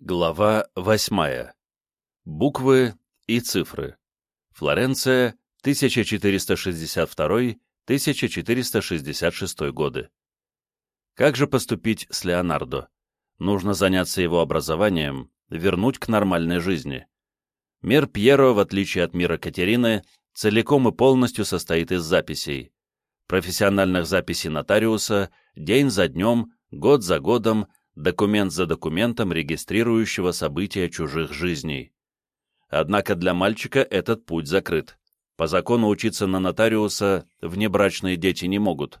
Глава восьмая. Буквы и цифры. Флоренция, 1462-1466 годы. Как же поступить с Леонардо? Нужно заняться его образованием, вернуть к нормальной жизни. Мир Пьеро, в отличие от мира Катерины, целиком и полностью состоит из записей. Профессиональных записей нотариуса, день за днем, год за годом, документ за документом, регистрирующего события чужих жизней. Однако для мальчика этот путь закрыт. По закону учиться на нотариуса внебрачные дети не могут.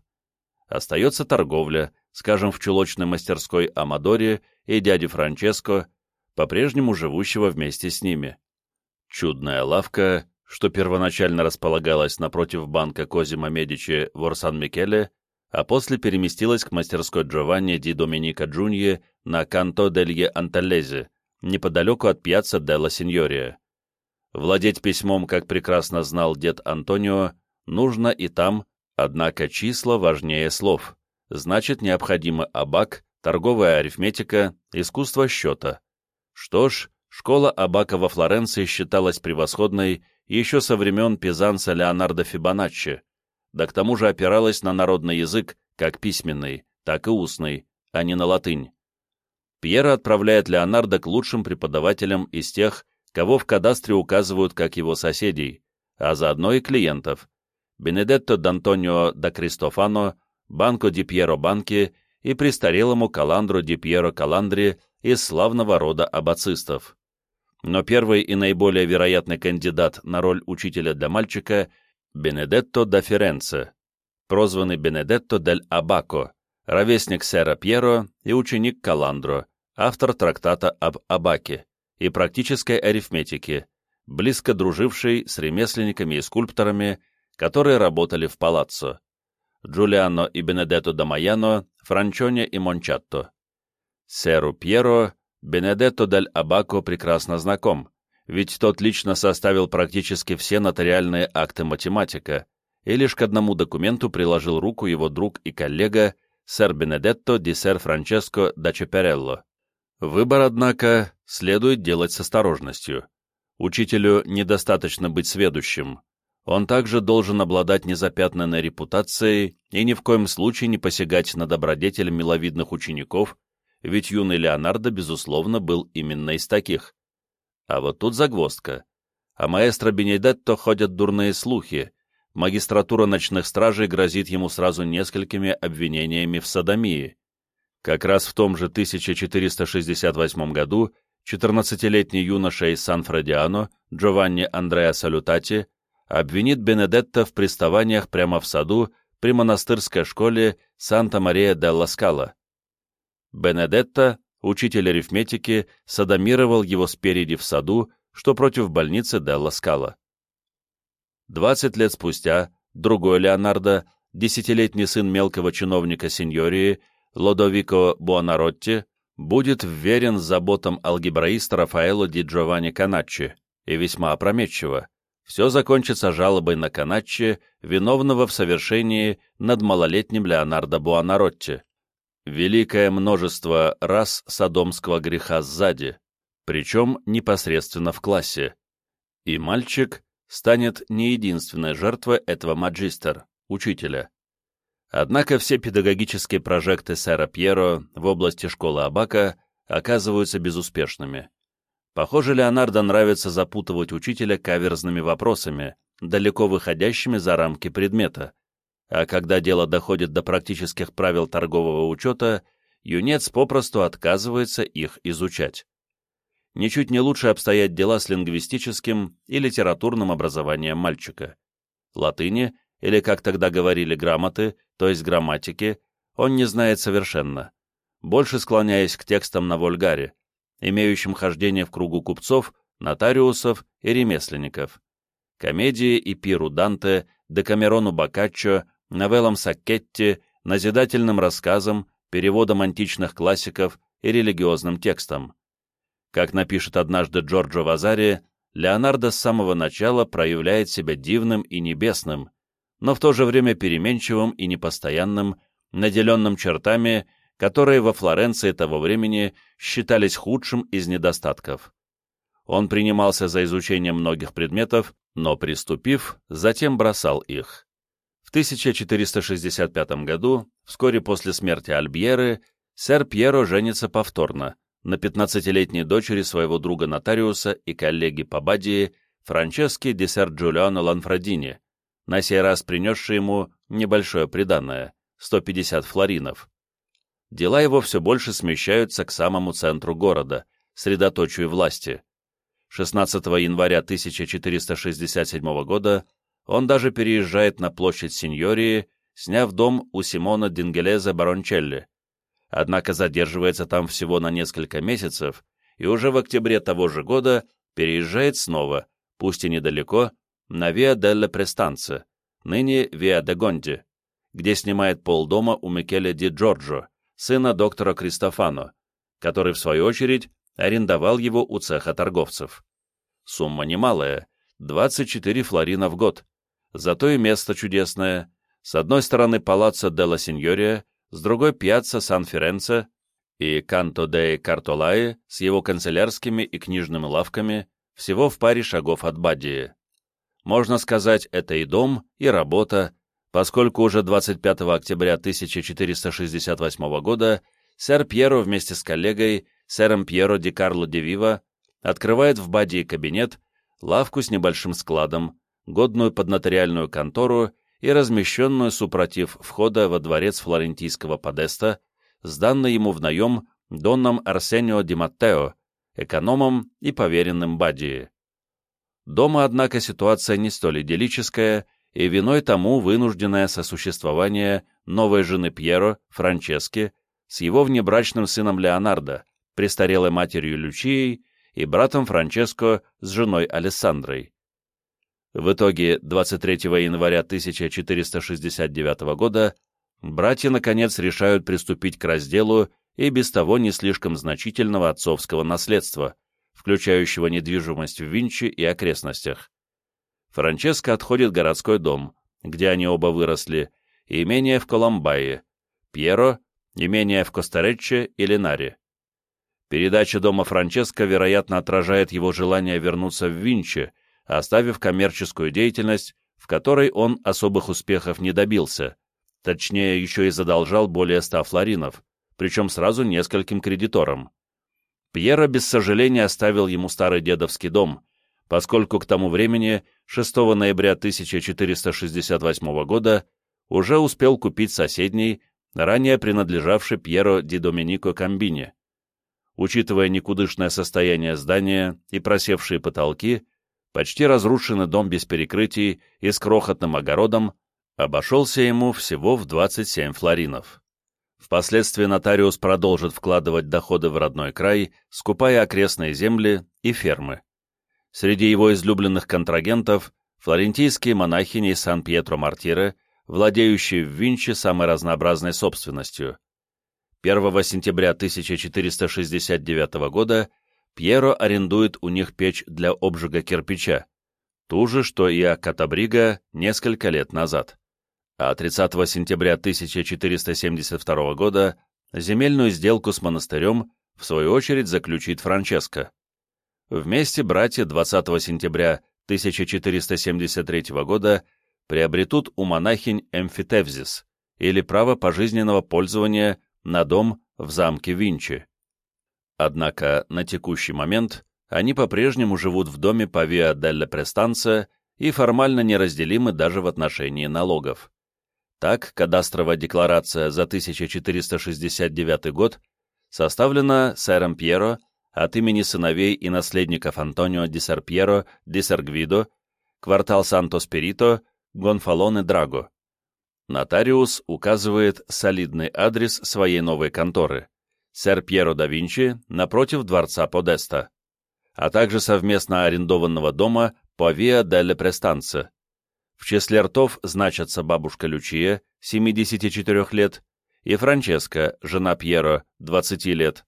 Остается торговля, скажем, в чулочной мастерской Амадоре и дяди Франческо, по-прежнему живущего вместе с ними. Чудная лавка, что первоначально располагалась напротив банка Козимо Медичи в Орсан-Микеле, а после переместилась к мастерской Джованни ди Доминика Джунье на Канто делье Анталезе, неподалеку от пьяцца Делла Синьория. Владеть письмом, как прекрасно знал дед Антонио, нужно и там, однако числа важнее слов. Значит, необходимы абак, торговая арифметика, искусство счета. Что ж, школа абака во Флоренции считалась превосходной еще со времен пизанца Леонардо Фибоначчи, да к тому же опиралась на народный язык, как письменный, так и устный, а не на латынь. Пьера отправляет Леонардо к лучшим преподавателям из тех, кого в кадастре указывают как его соседей, а заодно и клиентов. Бенедетто Д'Антонио да Кристофано, Банко ди Пьеро Банки и престарелому Каландро ди Пьеро Каландри из славного рода аббацистов. Но первый и наиболее вероятный кандидат на роль учителя для мальчика Бенедетто да Ференце, прозванный Бенедетто дель Абако, ровесник сэра Пьеро и ученик Каландро, автор трактата об Абаке и практической арифметике, близко друживший с ремесленниками и скульпторами, которые работали в палаццо. Джулиано и Бенедетто да Майано, Франчоне и Мончатто. Сэру Пьеро Бенедетто дель Абако прекрасно знаком, ведь тот лично составил практически все нотариальные акты математика, и лишь к одному документу приложил руку его друг и коллега сэр Бенедетто ди сэр Франческо да Чеперелло. Выбор, однако, следует делать с осторожностью. Учителю недостаточно быть сведущим. Он также должен обладать незапятнанной репутацией и ни в коем случае не посягать на добродетель миловидных учеников, ведь юный Леонардо, безусловно, был именно из таких. А вот тут загвоздка. О маэстро Бенедетто ходят дурные слухи. Магистратура ночных стражей грозит ему сразу несколькими обвинениями в садомии. Как раз в том же 1468 году 14-летний юноша из Сан-Фредиано, Джованни Андреа Салютати, обвинит Бенедетто в приставаниях прямо в саду при монастырской школе Санта-Мария де Ласкала. Бенедетто Учитель арифметики садомировал его спереди в саду, что против больницы Делла Скала. Двадцать лет спустя другой Леонардо, десятилетний сын мелкого чиновника сеньории, Лодовико Буонаротти, будет вверен заботам алгебраиста Рафаэло ди Джованни Каначчи, и весьма опрометчиво. Все закончится жалобой на Каначчи, виновного в совершении над малолетним Леонардо Буонаротти великое множество раз садомского греха сзади, причем непосредственно в классе. И мальчик станет не единственной жертвой этого маджистер, учителя. Однако все педагогические прожекты сэра Пьеро в области школы Абака оказываются безуспешными. Похоже, Леонардо нравится запутывать учителя каверзными вопросами, далеко выходящими за рамки предмета, а когда дело доходит до практических правил торгового учета, юнец попросту отказывается их изучать. Ничуть не лучше обстоят дела с лингвистическим и литературным образованием мальчика. Латыни, или, как тогда говорили, грамоты, то есть грамматики, он не знает совершенно, больше склоняясь к текстам на вольгаре, имеющим хождение в кругу купцов, нотариусов и ремесленников. Комедии и пиру Данте, Декамерону Боккаччо, новеллам Саккетти, назидательным рассказам, переводом античных классиков и религиозным текстам. Как напишет однажды Джорджо Вазари, Леонардо с самого начала проявляет себя дивным и небесным, но в то же время переменчивым и непостоянным, наделенным чертами, которые во Флоренции того времени считались худшим из недостатков. Он принимался за изучение многих предметов, но, приступив, затем бросал их. В 1465 году, вскоре после смерти Альбьеры, сэр Пьеро женится повторно на 15-летней дочери своего друга-нотариуса и коллеги по Бадии Франчески де сэр Джулиано Ланфрадини, на сей раз принесший ему небольшое приданное – 150 флоринов. Дела его все больше смещаются к самому центру города, средоточию власти. 16 января 1467 года он даже переезжает на площадь Синьории, сняв дом у Симона Дингелеза Барончелли. Однако задерживается там всего на несколько месяцев и уже в октябре того же года переезжает снова, пусть и недалеко, на Виа делла Престанце, ныне Виа де Гонди, где снимает полдома у Микеле Ди Джорджо, сына доктора Кристофано, который, в свою очередь, арендовал его у цеха торговцев. Сумма немалая — 24 флорина в год. Зато и место чудесное. С одной стороны Палаццо делла Синьория, с другой Пьяцца Сан-Ференце и Канто де Картолае с его канцелярскими и книжными лавками, всего в паре шагов от Бадии. Можно сказать, это и дом, и работа, поскольку уже 25 октября 1468 года сэр Пьеро вместе с коллегой, сэром Пьеро ди Карло де Вива, открывает в Бадии кабинет, лавку с небольшим складом, годную под нотариальную контору и размещенную супротив входа во дворец флорентийского Подеста, сданный ему в наем Донном Арсенио Ди Маттео, экономом и поверенным Бадии. Дома, однако, ситуация не столь идиллическая, и виной тому вынужденное сосуществование новой жены Пьеро, Франчески, с его внебрачным сыном Леонардо, престарелой матерью Лючией и братом Франческо с женой Алессандрой. В итоге 23 января 1469 года братья наконец решают приступить к разделу и без того не слишком значительного отцовского наследства, включающего недвижимость в Винчи и окрестностях. Франческо отходит городской дом, где они оба выросли, и имение в Коломбае, Пьеро — имение в Костаречче и Ленаре. Передача дома Франческо, вероятно, отражает его желание вернуться в Винчи, оставив коммерческую деятельность, в которой он особых успехов не добился, точнее, еще и задолжал более ста флоринов, причем сразу нескольким кредиторам. Пьера без сожаления оставил ему старый дедовский дом, поскольку к тому времени, 6 ноября 1468 года, уже успел купить соседний, ранее принадлежавший Пьеро ди Доминико Камбине. Учитывая никудышное состояние здания и просевшие потолки, почти разрушенный дом без перекрытий и с крохотным огородом обошелся ему всего в 27 флоринов. Впоследствии нотариус продолжит вкладывать доходы в родной край, скупая окрестные земли и фермы. Среди его излюбленных контрагентов – флорентийские монахини Сан-Пьетро-Мартире, владеющие в Винчи самой разнообразной собственностью. 1 сентября 1469 года Пьеро арендует у них печь для обжига кирпича, ту же, что и Акатабрига несколько лет назад а 30 сентября 1472 года земельную сделку с монастырем в свою очередь заключит Франческо. Вместе братья 20 сентября 1473 года приобретут у монахинь эмфитевзис, или право пожизненного пользования на дом в замке Винчи. Однако на текущий момент они по-прежнему живут в доме по Виа делла Престанца и формально неразделимы даже в отношении налогов. Так, кадастровая декларация за 1469 год составлена сэром Пьеро от имени сыновей и наследников Антонио ди Сарпьеро ди Саргвидо, квартал Санто-Спирито, Гонфалоне Драго. Нотариус указывает солидный адрес своей новой конторы сэр Пьеро да Винчи напротив дворца Подеста, а также совместно арендованного дома по Виа делле Престанце, в числе ртов значатся бабушка Лючия, 74 лет, и Франческа, жена Пьеро, 20 лет.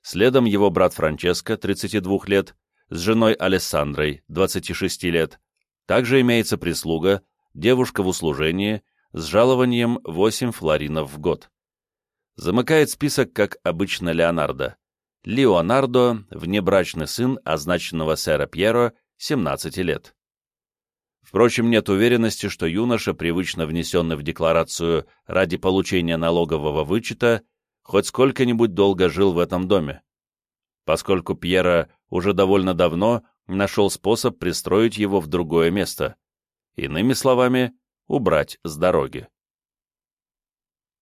Следом его брат Франческо, 32 лет, с женой Алессандрой, 26 лет. Также имеется прислуга, девушка в услужении, с жалованием 8 флоринов в год. Замыкает список, как обычно, Леонардо. Леонардо, внебрачный сын означенного сэра Пьеро, 17 лет. Впрочем, нет уверенности, что юноша, привычно внесенный в декларацию ради получения налогового вычета, хоть сколько-нибудь долго жил в этом доме, поскольку Пьера уже довольно давно нашел способ пристроить его в другое место, иными словами, убрать с дороги.